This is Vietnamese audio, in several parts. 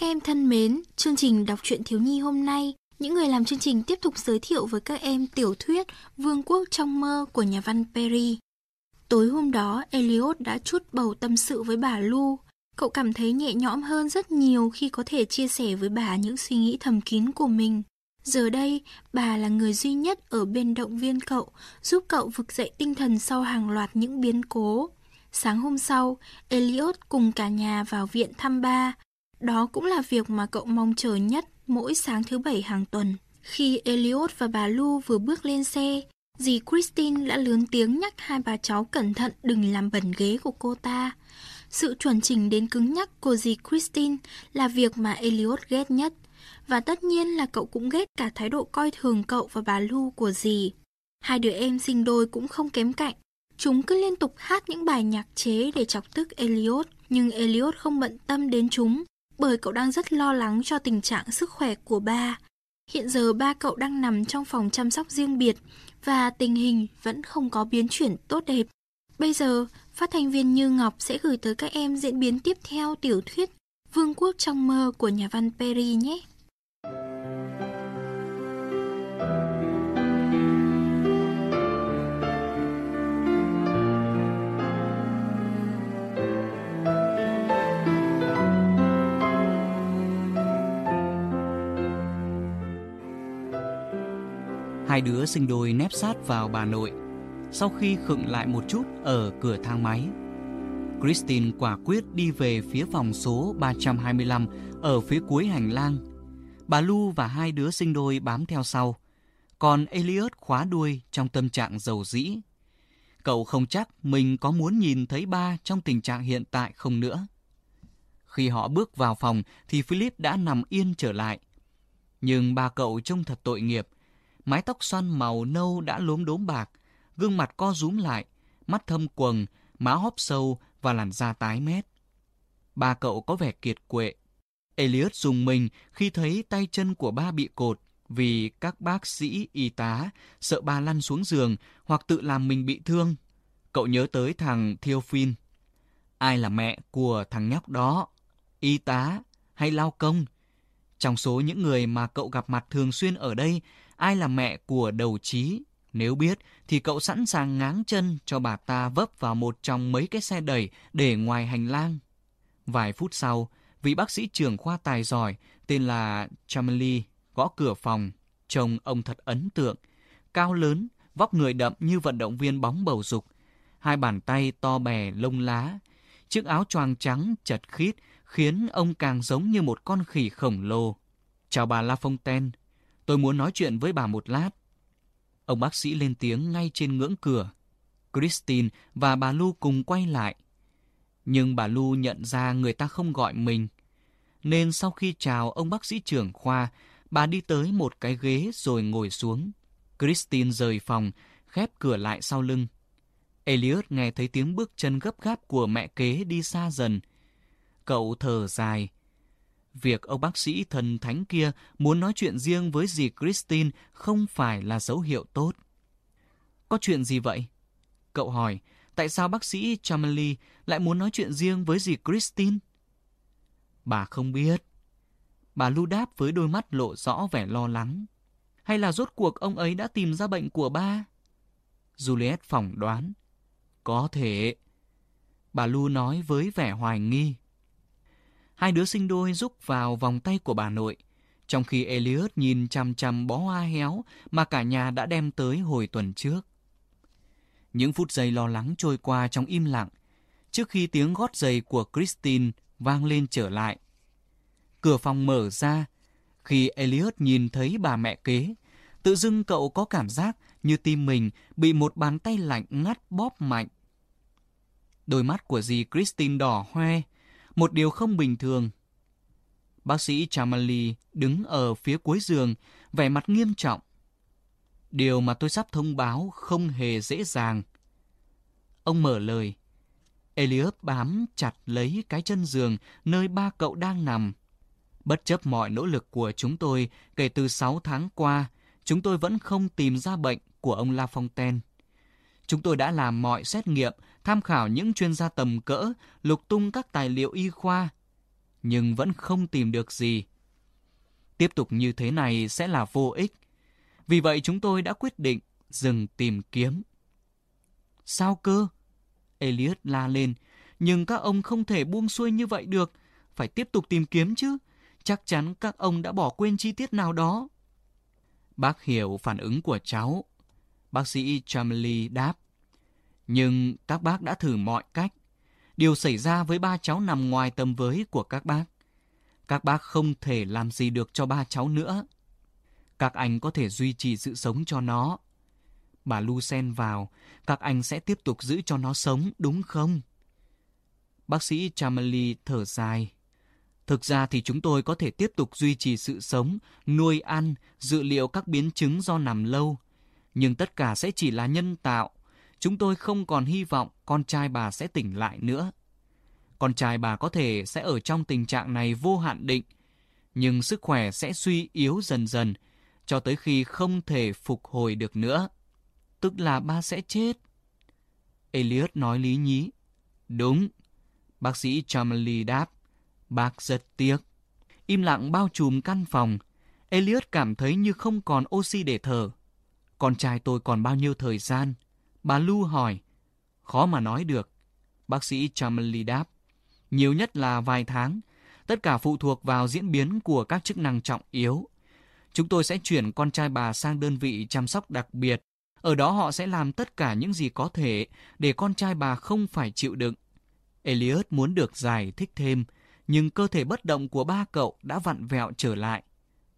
Các em thân mến, chương trình đọc truyện thiếu nhi hôm nay, những người làm chương trình tiếp tục giới thiệu với các em tiểu thuyết Vương quốc trong mơ của nhà văn Perry. Tối hôm đó, Elliot đã chút bầu tâm sự với bà Lu. Cậu cảm thấy nhẹ nhõm hơn rất nhiều khi có thể chia sẻ với bà những suy nghĩ thầm kín của mình. Giờ đây, bà là người duy nhất ở bên động viên cậu, giúp cậu vực dậy tinh thần sau hàng loạt những biến cố. Sáng hôm sau, Elliot cùng cả nhà vào viện thăm ba. Đó cũng là việc mà cậu mong chờ nhất mỗi sáng thứ bảy hàng tuần. Khi Elliot và bà Lu vừa bước lên xe, dì Christine đã lớn tiếng nhắc hai bà cháu cẩn thận đừng làm bẩn ghế của cô ta. Sự chuẩn chỉnh đến cứng nhắc của dì Christine là việc mà Elliot ghét nhất. Và tất nhiên là cậu cũng ghét cả thái độ coi thường cậu và bà Lu của dì. Hai đứa em sinh đôi cũng không kém cạnh. Chúng cứ liên tục hát những bài nhạc chế để chọc tức Elliot, nhưng Elliot không bận tâm đến chúng, bởi cậu đang rất lo lắng cho tình trạng sức khỏe của ba. Hiện giờ ba cậu đang nằm trong phòng chăm sóc riêng biệt và tình hình vẫn không có biến chuyển tốt đẹp. Bây giờ, phát thanh viên Như Ngọc sẽ gửi tới các em diễn biến tiếp theo tiểu thuyết Vương quốc trong mơ của nhà văn Perry nhé. Hai đứa sinh đôi nép sát vào bà nội. Sau khi khựng lại một chút ở cửa thang máy, Christine quả quyết đi về phía phòng số 325 ở phía cuối hành lang. Bà Lu và hai đứa sinh đôi bám theo sau, còn Elliot khóa đuôi trong tâm trạng dầu dĩ. Cậu không chắc mình có muốn nhìn thấy ba trong tình trạng hiện tại không nữa. Khi họ bước vào phòng thì Philip đã nằm yên trở lại. Nhưng ba cậu trông thật tội nghiệp – mái tóc xoăn màu nâu đã lốm đốm bạc, gương mặt co rúm lại, mắt thâm quầng, má hóp sâu và làn da tái mét. Ba cậu có vẻ kiệt quệ. Elliot dùng mình khi thấy tay chân của ba bị cột vì các bác sĩ y tá sợ ba lăn xuống giường hoặc tự làm mình bị thương. Cậu nhớ tới thằng Theophin. Ai là mẹ của thằng nhóc đó? Y tá hay lao công? Trong số những người mà cậu gặp mặt thường xuyên ở đây, ai là mẹ của đầu trí. Nếu biết thì cậu sẵn sàng ngáng chân cho bà ta vấp vào một trong mấy cái xe đẩy để ngoài hành lang. Vài phút sau, vị bác sĩ trưởng khoa tài giỏi tên là Chameli gõ cửa phòng. Trông ông thật ấn tượng, cao lớn, vóc người đậm như vận động viên bóng bầu dục. Hai bàn tay to bè lông lá, chiếc áo choàng trắng chật khít khiến ông càng giống như một con khỉ khổng lồ. Chào bà La Fontaine, Tôi muốn nói chuyện với bà một lát. Ông bác sĩ lên tiếng ngay trên ngưỡng cửa. Christine và bà Lu cùng quay lại. Nhưng bà Lu nhận ra người ta không gọi mình. Nên sau khi chào ông bác sĩ trưởng khoa, bà đi tới một cái ghế rồi ngồi xuống. Christine rời phòng, khép cửa lại sau lưng. Elliot nghe thấy tiếng bước chân gấp gáp của mẹ kế đi xa dần. Cậu thở dài, Việc ông bác sĩ thần thánh kia muốn nói chuyện riêng với dì Christine không phải là dấu hiệu tốt. Có chuyện gì vậy? Cậu hỏi, tại sao bác sĩ Chamberlain lại muốn nói chuyện riêng với dì Christine? Bà không biết. Bà lưu đáp với đôi mắt lộ rõ vẻ lo lắng. Hay là rốt cuộc ông ấy đã tìm ra bệnh của ba? Juliet phỏng đoán. Có thể. Bà Lu nói với vẻ hoài nghi. Hai đứa sinh đôi rúc vào vòng tay của bà nội, trong khi Elliot nhìn chằm chằm bó hoa héo mà cả nhà đã đem tới hồi tuần trước. Những phút giây lo lắng trôi qua trong im lặng, trước khi tiếng gót giày của Christine vang lên trở lại. Cửa phòng mở ra, khi Elliot nhìn thấy bà mẹ kế, tự dưng cậu có cảm giác như tim mình bị một bàn tay lạnh ngắt bóp mạnh. Đôi mắt của dì Christine đỏ hoe, một điều không bình thường. Bác sĩ Chamali đứng ở phía cuối giường, vẻ mặt nghiêm trọng. Điều mà tôi sắp thông báo không hề dễ dàng. Ông mở lời. Elliot bám chặt lấy cái chân giường nơi ba cậu đang nằm. Bất chấp mọi nỗ lực của chúng tôi kể từ 6 tháng qua, chúng tôi vẫn không tìm ra bệnh của ông La Fontaine. Chúng tôi đã làm mọi xét nghiệm tham khảo những chuyên gia tầm cỡ, lục tung các tài liệu y khoa. nhưng vẫn không tìm được gì. Tiếp tục như thế này sẽ là vô ích. Vì vậy chúng tôi đã quyết định dừng tìm kiếm. Sao cơ? Elliot la lên. Nhưng các ông không thể buông xuôi như vậy được. Phải tiếp tục tìm kiếm chứ. Chắc chắn các ông đã bỏ quên chi tiết nào đó. Bác hiểu phản ứng của cháu. Bác sĩ Chamley đáp. Nhưng các bác đã thử mọi cách. Điều xảy ra với ba cháu nằm ngoài tầm với của các bác. Các bác không thể làm gì được cho ba cháu nữa. Các anh có thể duy trì sự sống cho nó. Bà Lu sen vào, các anh sẽ tiếp tục giữ cho nó sống, đúng không? Bác sĩ Chamali thở dài. Thực ra thì chúng tôi có thể tiếp tục duy trì sự sống, nuôi ăn, dự liệu các biến chứng do nằm lâu. Nhưng tất cả sẽ chỉ là nhân tạo. Chúng tôi không còn hy vọng con trai bà sẽ tỉnh lại nữa. Con trai bà có thể sẽ ở trong tình trạng này vô hạn định, nhưng sức khỏe sẽ suy yếu dần dần, cho tới khi không thể phục hồi được nữa. Tức là ba sẽ chết. Elliot nói lý nhí. Đúng. Bác sĩ Chamley đáp. Bác rất tiếc. Im lặng bao trùm căn phòng. Elliot cảm thấy như không còn oxy để thở. Con trai tôi còn bao nhiêu thời gian? Bà Lu hỏi. Khó mà nói được. Bác sĩ Chamley đáp. Nhiều nhất là vài tháng. Tất cả phụ thuộc vào diễn biến của các chức năng trọng yếu. Chúng tôi sẽ chuyển con trai bà sang đơn vị chăm sóc đặc biệt. Ở đó họ sẽ làm tất cả những gì có thể để con trai bà không phải chịu đựng. Elliot muốn được giải thích thêm, nhưng cơ thể bất động của ba cậu đã vặn vẹo trở lại.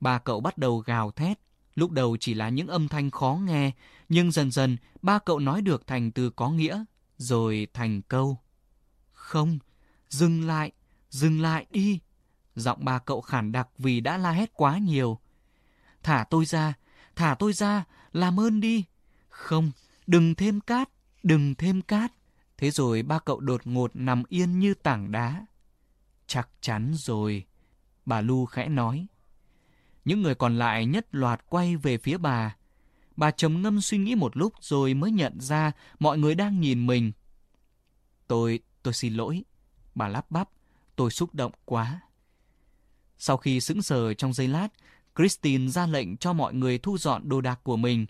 Ba cậu bắt đầu gào thét. Lúc đầu chỉ là những âm thanh khó nghe, nhưng dần dần ba cậu nói được thành từ có nghĩa, rồi thành câu. Không, dừng lại, dừng lại đi. Giọng ba cậu khản đặc vì đã la hét quá nhiều. Thả tôi ra, thả tôi ra, làm ơn đi. Không, đừng thêm cát, đừng thêm cát. Thế rồi ba cậu đột ngột nằm yên như tảng đá. Chắc chắn rồi, bà Lu khẽ nói. Những người còn lại nhất loạt quay về phía bà. Bà trầm ngâm suy nghĩ một lúc rồi mới nhận ra mọi người đang nhìn mình. Tôi, tôi xin lỗi. Bà lắp bắp, tôi xúc động quá. Sau khi sững sờ trong giây lát, Christine ra lệnh cho mọi người thu dọn đồ đạc của mình.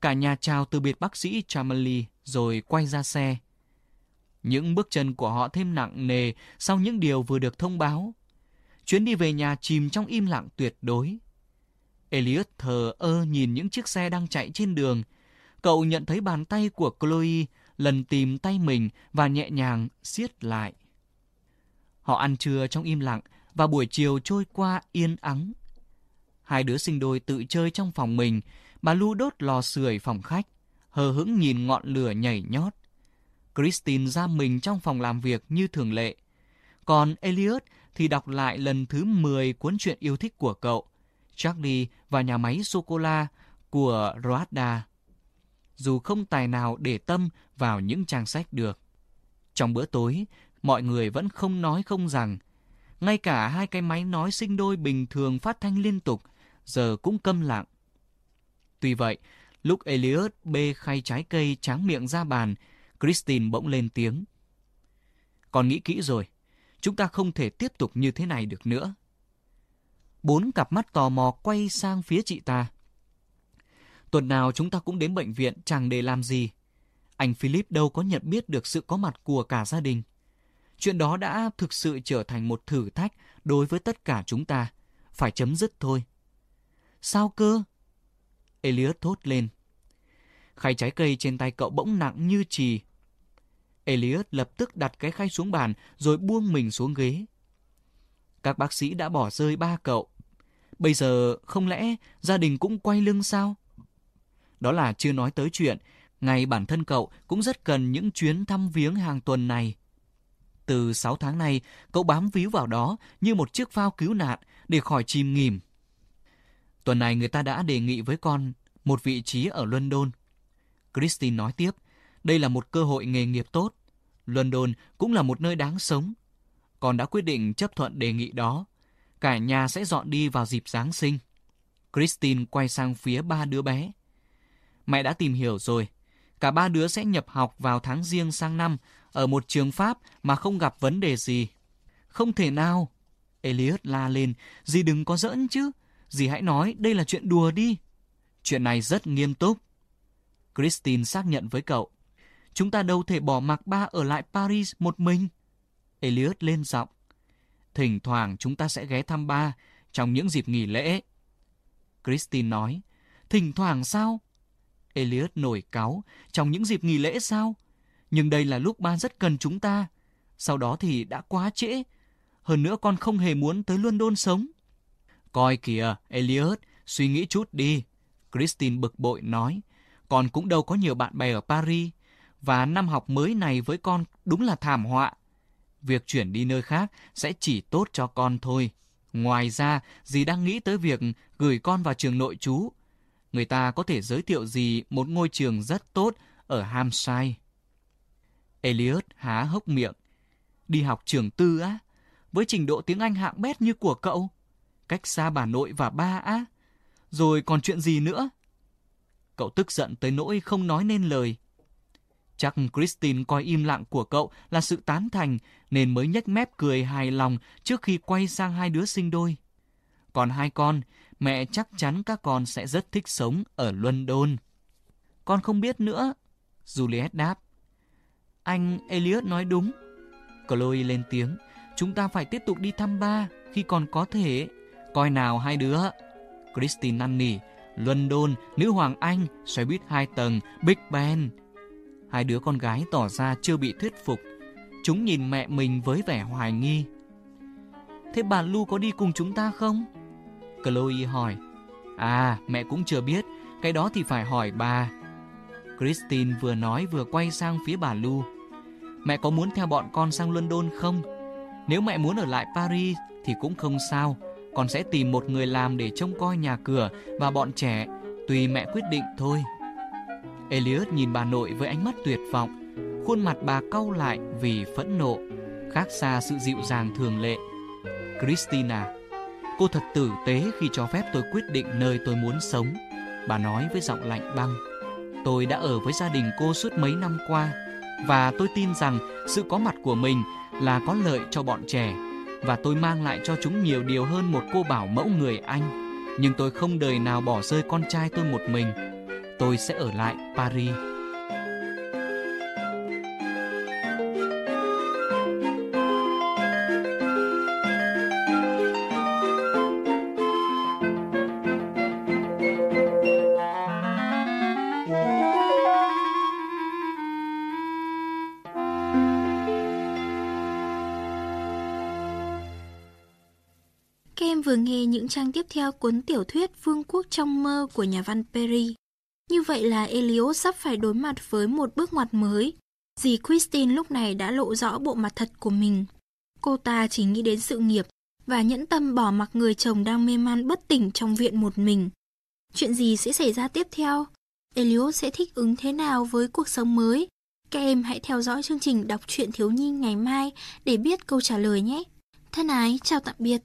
Cả nhà chào từ biệt bác sĩ Chamberlain rồi quay ra xe. Những bước chân của họ thêm nặng nề sau những điều vừa được thông báo. Chuyến đi về nhà chìm trong im lặng tuyệt đối. Elliot thờ ơ nhìn những chiếc xe đang chạy trên đường. Cậu nhận thấy bàn tay của Chloe lần tìm tay mình và nhẹ nhàng siết lại. Họ ăn trưa trong im lặng và buổi chiều trôi qua yên ắng. Hai đứa sinh đôi tự chơi trong phòng mình, bà Lu đốt lò sưởi phòng khách, hờ hững nhìn ngọn lửa nhảy nhót. Christine ra mình trong phòng làm việc như thường lệ. Còn Elliot thì đọc lại lần thứ 10 cuốn truyện yêu thích của cậu, Charlie và nhà máy sô-cô-la của Roada. Dù không tài nào để tâm vào những trang sách được. Trong bữa tối, mọi người vẫn không nói không rằng. Ngay cả hai cái máy nói sinh đôi bình thường phát thanh liên tục, giờ cũng câm lặng. Tuy vậy, lúc Elliot bê khay trái cây tráng miệng ra bàn, Christine bỗng lên tiếng. Con nghĩ kỹ rồi, chúng ta không thể tiếp tục như thế này được nữa. Bốn cặp mắt tò mò quay sang phía chị ta. Tuần nào chúng ta cũng đến bệnh viện, chẳng để làm gì. Anh Philip đâu có nhận biết được sự có mặt của cả gia đình. Chuyện đó đã thực sự trở thành một thử thách đối với tất cả chúng ta. Phải chấm dứt thôi. Sao cơ? Elias thốt lên. Khay trái cây trên tay cậu bỗng nặng như trì. Elias lập tức đặt cái khay xuống bàn rồi buông mình xuống ghế. Các bác sĩ đã bỏ rơi ba cậu. Bây giờ không lẽ gia đình cũng quay lưng sao? Đó là chưa nói tới chuyện, ngay bản thân cậu cũng rất cần những chuyến thăm viếng hàng tuần này. Từ 6 tháng nay, cậu bám víu vào đó như một chiếc phao cứu nạn để khỏi chìm nghỉm. Tuần này người ta đã đề nghị với con một vị trí ở London. Christine nói tiếp, đây là một cơ hội nghề nghiệp tốt. London cũng là một nơi đáng sống. Con đã quyết định chấp thuận đề nghị đó. Cả nhà sẽ dọn đi vào dịp Giáng sinh. Christine quay sang phía ba đứa bé. Mẹ đã tìm hiểu rồi. Cả ba đứa sẽ nhập học vào tháng riêng sang năm ở một trường Pháp mà không gặp vấn đề gì. Không thể nào. Elliot la lên, dì đừng có giỡn chứ. Dì hãy nói đây là chuyện đùa đi. Chuyện này rất nghiêm túc. Christine xác nhận với cậu. Chúng ta đâu thể bỏ mặc ba ở lại Paris một mình. Elliot lên giọng. Thỉnh thoảng chúng ta sẽ ghé thăm ba trong những dịp nghỉ lễ. Christine nói. Thỉnh thoảng sao? Elliot nổi cáu. Trong những dịp nghỉ lễ sao? Nhưng đây là lúc ba rất cần chúng ta. Sau đó thì đã quá trễ. Hơn nữa con không hề muốn tới London sống. Coi kìa, Elliot, suy nghĩ chút đi. Christine bực bội nói. Con cũng đâu có nhiều bạn bè ở Paris. Và năm học mới này với con đúng là thảm họa. Việc chuyển đi nơi khác sẽ chỉ tốt cho con thôi. Ngoài ra, dì đang nghĩ tới việc gửi con vào trường nội trú. Người ta có thể giới thiệu gì một ngôi trường rất tốt ở Hampshire. Elliot há hốc miệng. Đi học trường tư á? Với trình độ tiếng Anh hạng bét như của cậu? Cách xa bà nội và ba á? Rồi còn chuyện gì nữa? Cậu tức giận tới nỗi không nói nên lời. Chắc Christine coi im lặng của cậu là sự tán thành nên mới nhếch mép cười hài lòng trước khi quay sang hai đứa sinh đôi. Còn hai con, mẹ chắc chắn các con sẽ rất thích sống ở London. Con không biết nữa, Juliet đáp. Anh Elliot nói đúng. Chloe lên tiếng, chúng ta phải tiếp tục đi thăm ba khi còn có thể. Coi nào hai đứa. Christine năn nỉ, London, nữ hoàng Anh, xoay buýt hai tầng, Big Ben. Hai đứa con gái tỏ ra chưa bị thuyết phục. Chúng nhìn mẹ mình với vẻ hoài nghi. Thế bà Lu có đi cùng chúng ta không? Chloe hỏi. À, mẹ cũng chưa biết, cái đó thì phải hỏi bà. Christine vừa nói vừa quay sang phía bà Lu. Mẹ có muốn theo bọn con sang London không? Nếu mẹ muốn ở lại Paris thì cũng không sao. Con sẽ tìm một người làm để trông coi nhà cửa và bọn trẻ. Tùy mẹ quyết định thôi. Elliot nhìn bà nội với ánh mắt tuyệt vọng. Khuôn mặt bà cau lại vì phẫn nộ, khác xa sự dịu dàng thường lệ. Christina, cô thật tử tế khi cho phép tôi quyết định nơi tôi muốn sống. Bà nói với giọng lạnh băng. Tôi đã ở với gia đình cô suốt mấy năm qua và tôi tin rằng sự có mặt của mình là có lợi cho bọn trẻ và tôi mang lại cho chúng nhiều điều hơn một cô bảo mẫu người Anh. Nhưng tôi không đời nào bỏ rơi con trai tôi một mình. Tôi sẽ ở lại Paris. vừa nghe những trang tiếp theo cuốn tiểu thuyết Vương quốc trong mơ của nhà văn Perry. Như vậy là Eliot sắp phải đối mặt với một bước ngoặt mới. Dì Christine lúc này đã lộ rõ bộ mặt thật của mình. Cô ta chỉ nghĩ đến sự nghiệp và nhẫn tâm bỏ mặc người chồng đang mê man bất tỉnh trong viện một mình. Chuyện gì sẽ xảy ra tiếp theo? Eliot sẽ thích ứng thế nào với cuộc sống mới? Các em hãy theo dõi chương trình đọc truyện thiếu nhi ngày mai để biết câu trả lời nhé. Thân ái, chào tạm biệt.